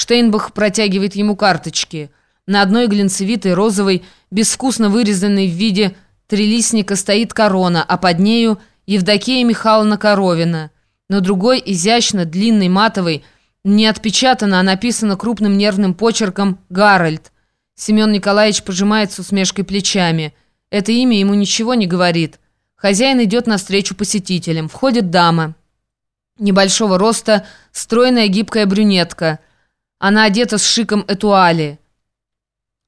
Штейнбах протягивает ему карточки. На одной глинцевитой, розовой, безвкусно вырезанной в виде трилистника стоит корона, а под нею Евдокия Михайловна Коровина. На другой, изящно, длинной, матовой, не отпечатано, а написано крупным нервным почерком «Гарольд». Семен Николаевич пожимает с усмешкой плечами. Это имя ему ничего не говорит. Хозяин идет навстречу посетителям. Входит дама. Небольшого роста, стройная гибкая брюнетка – она одета с шиком этуали.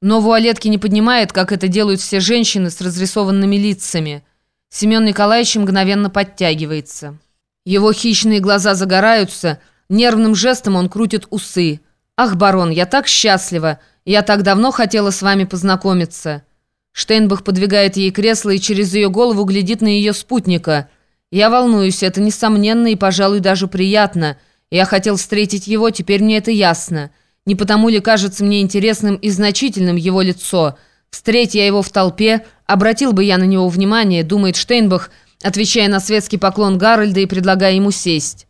Но вуалетки не поднимает, как это делают все женщины с разрисованными лицами. Семен Николаевич мгновенно подтягивается. Его хищные глаза загораются, нервным жестом он крутит усы. «Ах, барон, я так счастлива! Я так давно хотела с вами познакомиться!» Штейнбах подвигает ей кресло и через ее голову глядит на ее спутника. «Я волнуюсь, это несомненно и, пожалуй, даже приятно». Я хотел встретить его, теперь мне это ясно. Не потому ли кажется мне интересным и значительным его лицо? Встреть я его в толпе, обратил бы я на него внимание, думает Штейнбах, отвечая на светский поклон Гарольда и предлагая ему сесть.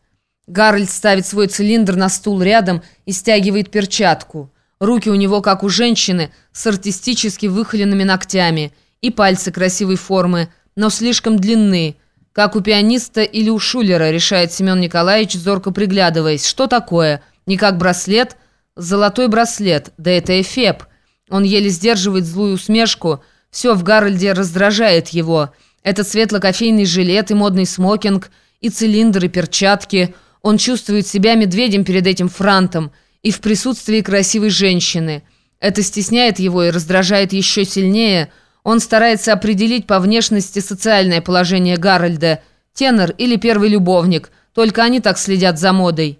Гарольд ставит свой цилиндр на стул рядом и стягивает перчатку. Руки у него, как у женщины, с артистически выхоленными ногтями, и пальцы красивой формы, но слишком длинные, «Как у пианиста или у Шулера», решает Семен Николаевич, зорко приглядываясь. «Что такое? Не как браслет?» «Золотой браслет. Да это эфеп». Он еле сдерживает злую усмешку. Все в Гарольде раздражает его. Этот светло-кофейный жилет и модный смокинг, и цилиндр, и перчатки. Он чувствует себя медведем перед этим франтом и в присутствии красивой женщины. Это стесняет его и раздражает еще сильнее – он старается определить по внешности социальное положение Гарольда, тенор или первый любовник, только они так следят за модой.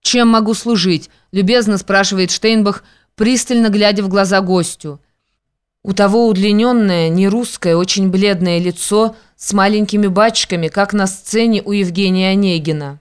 «Чем могу служить?» – любезно спрашивает Штейнбах, пристально глядя в глаза гостю. У того удлиненное, не русское, очень бледное лицо с маленькими бачками, как на сцене у Евгения Онегина.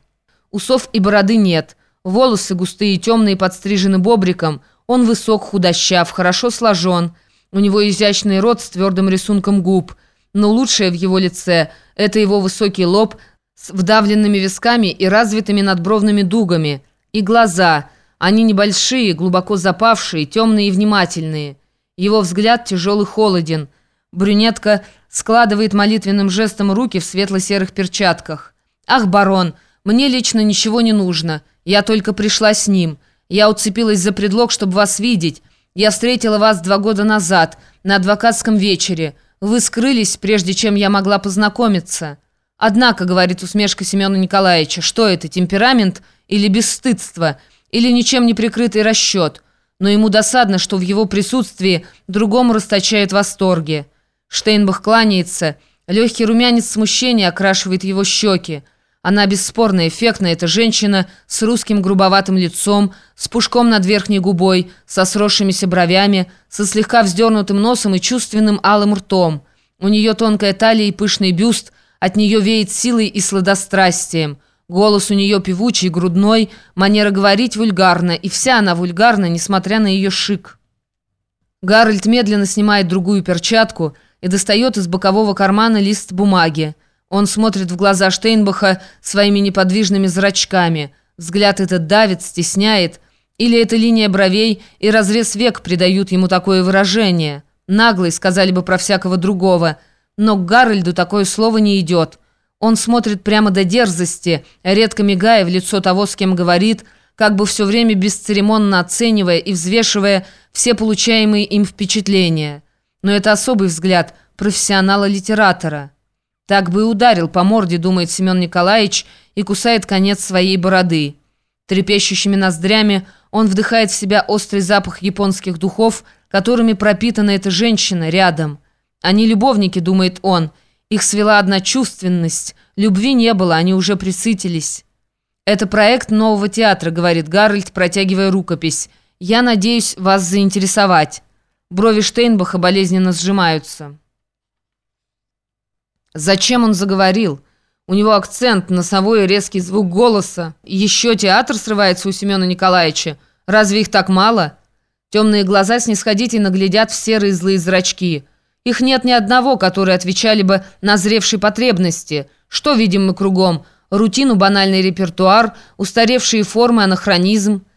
Усов и бороды нет, волосы густые и темные подстрижены бобриком, он высок, худощав, хорошо сложен – у него изящный рот с твердым рисунком губ, но лучшее в его лице – это его высокий лоб с вдавленными висками и развитыми надбровными дугами. И глаза. Они небольшие, глубоко запавшие, темные и внимательные. Его взгляд тяжелый холоден. Брюнетка складывает молитвенным жестом руки в светло-серых перчатках. «Ах, барон, мне лично ничего не нужно. Я только пришла с ним. Я уцепилась за предлог, чтобы вас видеть». Я встретила вас два года назад, на адвокатском вечере. Вы скрылись, прежде чем я могла познакомиться. Однако, говорит усмешка Семена Николаевича, что это, темперамент или бесстыдство, или ничем не прикрытый расчет? Но ему досадно, что в его присутствии другому расточает восторги. Штейнбах кланяется, легкий румянец смущения окрашивает его щеки. Она бесспорно эффектная, эта женщина с русским грубоватым лицом, с пушком над верхней губой, со сросшимися бровями, со слегка вздернутым носом и чувственным алым ртом. У нее тонкая талия и пышный бюст, от нее веет силой и сладострастием. Голос у нее певучий, грудной, манера говорить вульгарна, и вся она вульгарна, несмотря на ее шик. Гарольд медленно снимает другую перчатку и достает из бокового кармана лист бумаги. Он смотрит в глаза Штейнбаха своими неподвижными зрачками. Взгляд этот давит, стесняет. Или эта линия бровей и разрез век придают ему такое выражение. Наглый, сказали бы про всякого другого. Но к Гарольду такое слово не идет. Он смотрит прямо до дерзости, редко мигая в лицо того, с кем говорит, как бы все время бесцеремонно оценивая и взвешивая все получаемые им впечатления. Но это особый взгляд профессионала-литератора. Так бы и ударил по морде, думает Семен Николаевич, и кусает конец своей бороды. Трепещущими ноздрями он вдыхает в себя острый запах японских духов, которыми пропитана эта женщина рядом. Они любовники, думает он. Их свела одна чувственность. Любви не было, они уже присытились. «Это проект нового театра», — говорит Гарольд, протягивая рукопись. «Я надеюсь вас заинтересовать». Брови Штейнбаха болезненно сжимаются. Зачем он заговорил? У него акцент, носовой и резкий звук голоса. Еще театр срывается у Семена Николаевича. Разве их так мало? Темные глаза снисходительно глядят в серые злые зрачки. Их нет ни одного, которые отвечали бы на зревшей потребности. Что видим мы кругом? Рутину, банальный репертуар, устаревшие формы, анахронизм –